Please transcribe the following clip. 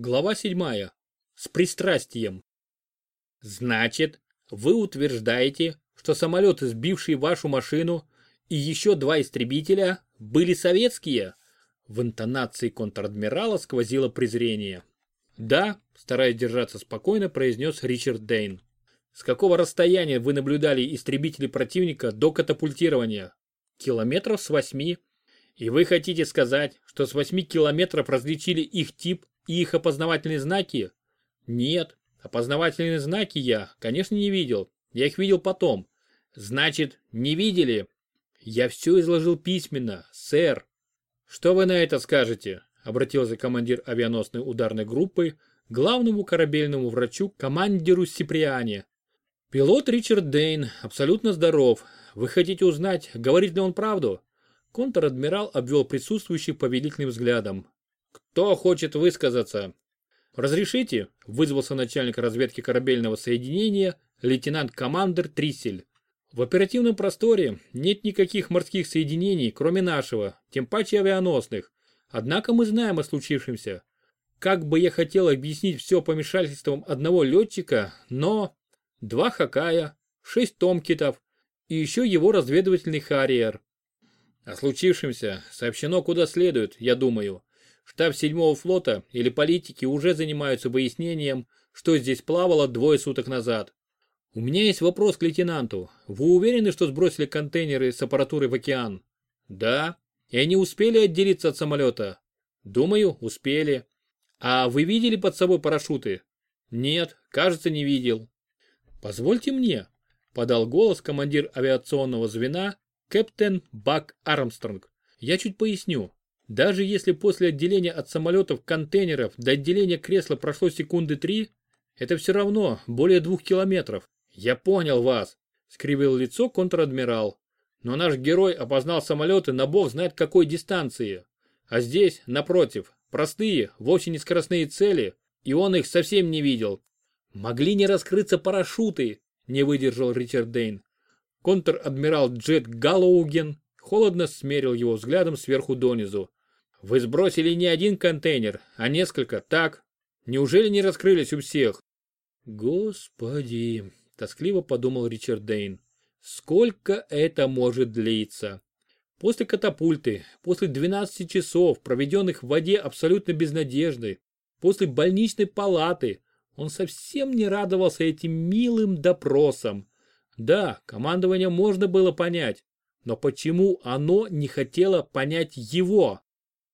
Глава 7. С пристрастием. Значит, вы утверждаете, что самолеты, сбившие вашу машину, и еще два истребителя были советские? В интонации контр-адмирала сквозило презрение. Да, стараясь держаться спокойно, произнес Ричард Дейн. С какого расстояния вы наблюдали истребители противника до катапультирования? Километров с восьми. И вы хотите сказать, что с восьми километров различили их тип и их опознавательные знаки? Нет, опознавательные знаки я, конечно, не видел. Я их видел потом. Значит, не видели? Я все изложил письменно, сэр. Что вы на это скажете? Обратился командир авианосной ударной группы к главному корабельному врачу командиру Сиприане. Пилот Ричард Дейн абсолютно здоров. Вы хотите узнать, говорит ли он правду? Контр-адмирал обвел присутствующих повелительным взглядом. Кто хочет высказаться? Разрешите? Вызвался начальник разведки корабельного соединения лейтенант-командер Триссель. В оперативном просторе нет никаких морских соединений, кроме нашего, тем паче авианосных. Однако мы знаем о случившемся. Как бы я хотел объяснить все помешательством одного летчика, но... Два Хакая, шесть Томкитов и еще его разведывательный Харриер. О случившемся сообщено куда следует, я думаю. Штаб 7-го флота или политики уже занимаются выяснением, что здесь плавало двое суток назад. У меня есть вопрос к лейтенанту. Вы уверены, что сбросили контейнеры с аппаратурой в океан? Да. И они успели отделиться от самолета? Думаю, успели. А вы видели под собой парашюты? Нет, кажется, не видел. Позвольте мне, подал голос командир авиационного звена Кэптен Бак Армстронг. Я чуть поясню. Даже если после отделения от самолетов контейнеров до отделения кресла прошло секунды три, это все равно более двух километров. Я понял вас, скривил лицо контр-адмирал. Но наш герой опознал самолеты на бог знает какой дистанции. А здесь, напротив, простые, вовсе не скоростные цели, и он их совсем не видел. Могли не раскрыться парашюты, не выдержал Ричард Дейн. Контр-адмирал Джет Галлоуген холодно смерил его взглядом сверху донизу. Вы сбросили не один контейнер, а несколько, так? Неужели не раскрылись у всех? Господи, тоскливо подумал Ричард Дейн. Сколько это может длиться? После катапульты, после 12 часов, проведенных в воде абсолютно без после больничной палаты, он совсем не радовался этим милым допросам. Да, командование можно было понять, но почему оно не хотело понять его?